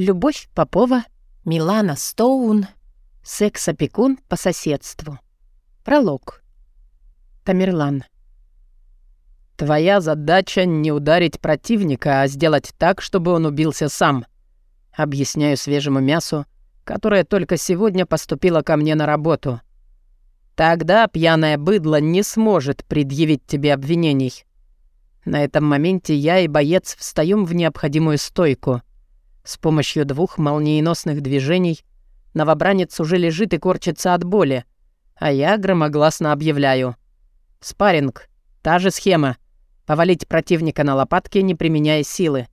Любовь Попова, Милана Стоун, секс-опекун по соседству. Пролог. Тамерлан. Твоя задача не ударить противника, а сделать так, чтобы он убился сам. Объясняю свежему мясу, которое только сегодня поступило ко мне на работу. Тогда пьяное быдло не сможет предъявить тебе обвинений. На этом моменте я и боец встаем в необходимую стойку. С помощью двух молниеносных движений новобранец уже лежит и корчится от боли, а я громогласно объявляю. Спарринг. Та же схема. Повалить противника на лопатки, не применяя силы.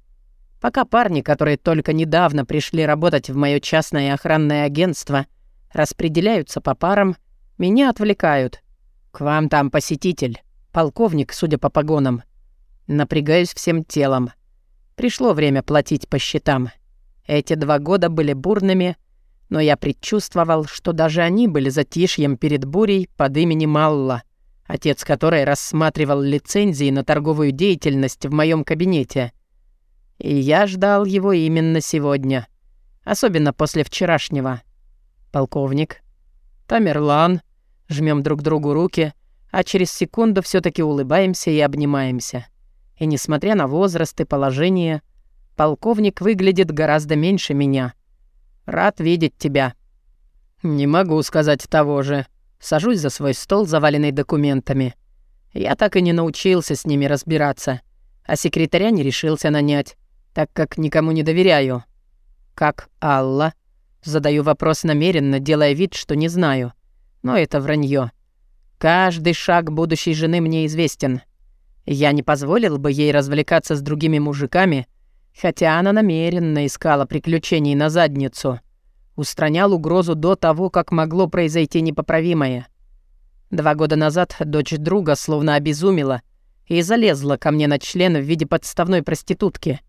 Пока парни, которые только недавно пришли работать в мое частное охранное агентство, распределяются по парам, меня отвлекают. К вам там посетитель. Полковник, судя по погонам. Напрягаюсь всем телом. Пришло время платить по счетам. Эти два года были бурными, но я предчувствовал, что даже они были затишьем перед бурей под именем Алла, отец которой рассматривал лицензии на торговую деятельность в моем кабинете. И я ждал его именно сегодня, особенно после вчерашнего. Полковник, Тамерлан, жмем друг другу руки, а через секунду все таки улыбаемся и обнимаемся. И несмотря на возраст и положение, полковник выглядит гораздо меньше меня. Рад видеть тебя. Не могу сказать того же. Сажусь за свой стол, заваленный документами. Я так и не научился с ними разбираться, а секретаря не решился нанять, так как никому не доверяю. Как Алла? Задаю вопрос намеренно, делая вид, что не знаю. Но это вранье. Каждый шаг будущей жены мне известен. Я не позволил бы ей развлекаться с другими мужиками, хотя она намеренно искала приключений на задницу. Устранял угрозу до того, как могло произойти непоправимое. Два года назад дочь друга словно обезумела и залезла ко мне на член в виде подставной проститутки.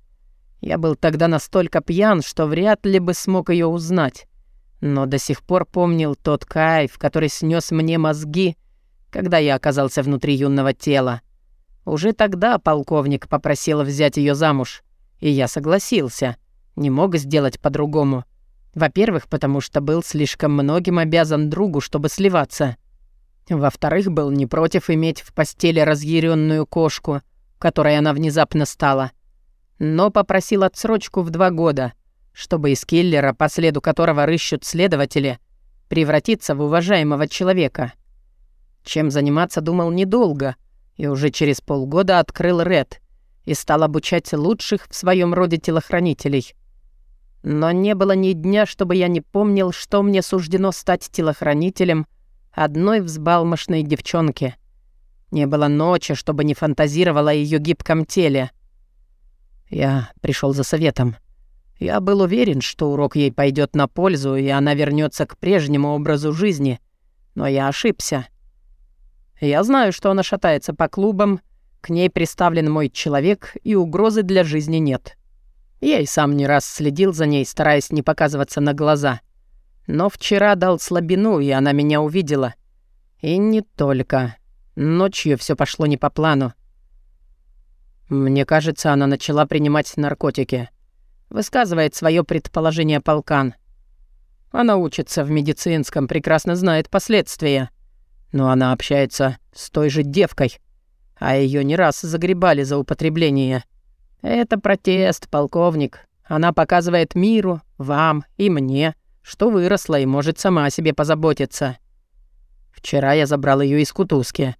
Я был тогда настолько пьян, что вряд ли бы смог ее узнать. Но до сих пор помнил тот кайф, который снес мне мозги, когда я оказался внутри юного тела. Уже тогда полковник попросил взять ее замуж, и я согласился. Не мог сделать по-другому. Во-первых, потому что был слишком многим обязан другу, чтобы сливаться. Во-вторых, был не против иметь в постели разъяренную кошку, которой она внезапно стала. Но попросил отсрочку в два года, чтобы из киллера, по следу которого рыщут следователи, превратиться в уважаемого человека. Чем заниматься думал недолго — и уже через полгода открыл Ред и стал обучать лучших в своем роде телохранителей. Но не было ни дня, чтобы я не помнил, что мне суждено стать телохранителем одной взбалмошной девчонки. Не было ночи, чтобы не фантазировала о ее гибком теле. Я пришел за советом. Я был уверен, что урок ей пойдет на пользу, и она вернется к прежнему образу жизни. Но я ошибся. Я знаю, что она шатается по клубам, к ней приставлен мой человек, и угрозы для жизни нет. Я и сам не раз следил за ней, стараясь не показываться на глаза. Но вчера дал слабину, и она меня увидела. И не только. Ночью все пошло не по плану. Мне кажется, она начала принимать наркотики. Высказывает свое предположение полкан. Она учится в медицинском, прекрасно знает последствия. Но она общается с той же девкой, а ее не раз загребали за употребление. Это протест, полковник. Она показывает миру, вам и мне, что выросла и может сама о себе позаботиться. Вчера я забрал ее из кутузки.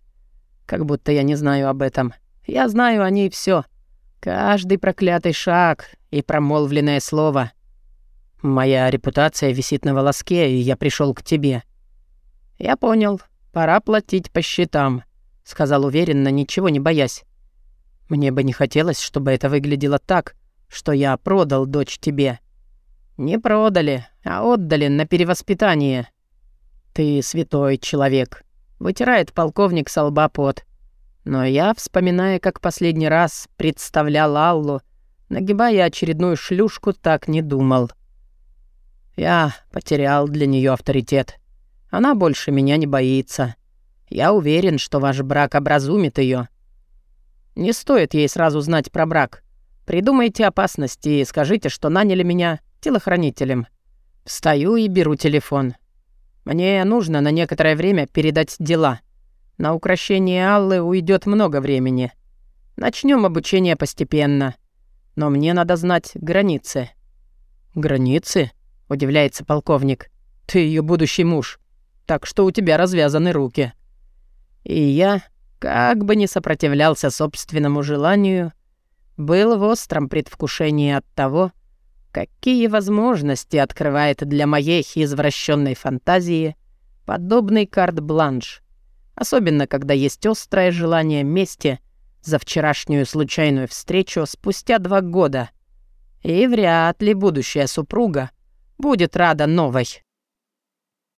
Как будто я не знаю об этом. Я знаю о ней все. Каждый проклятый шаг и промолвленное слово. Моя репутация висит на волоске, и я пришел к тебе. Я понял. «Пора платить по счетам», — сказал уверенно, ничего не боясь. «Мне бы не хотелось, чтобы это выглядело так, что я продал дочь тебе». «Не продали, а отдали на перевоспитание». «Ты святой человек», — вытирает полковник со лба пот. Но я, вспоминая, как последний раз представлял Аллу, нагибая очередную шлюшку, так не думал. Я потерял для нее авторитет. Она больше меня не боится. Я уверен, что ваш брак образумит ее. Не стоит ей сразу знать про брак. Придумайте опасности и скажите, что наняли меня телохранителем. Встаю и беру телефон. Мне нужно на некоторое время передать дела. На украшение Аллы уйдет много времени. Начнем обучение постепенно. Но мне надо знать границы. «Границы?» — удивляется полковник. «Ты ее будущий муж, так что у тебя развязаны руки». И я, как бы не сопротивлялся собственному желанию, был в остром предвкушении от того, какие возможности открывает для моей извращенной фантазии подобный карт-бланш, особенно когда есть острое желание мести за вчерашнюю случайную встречу спустя два года. И вряд ли будущая супруга будет рада новой.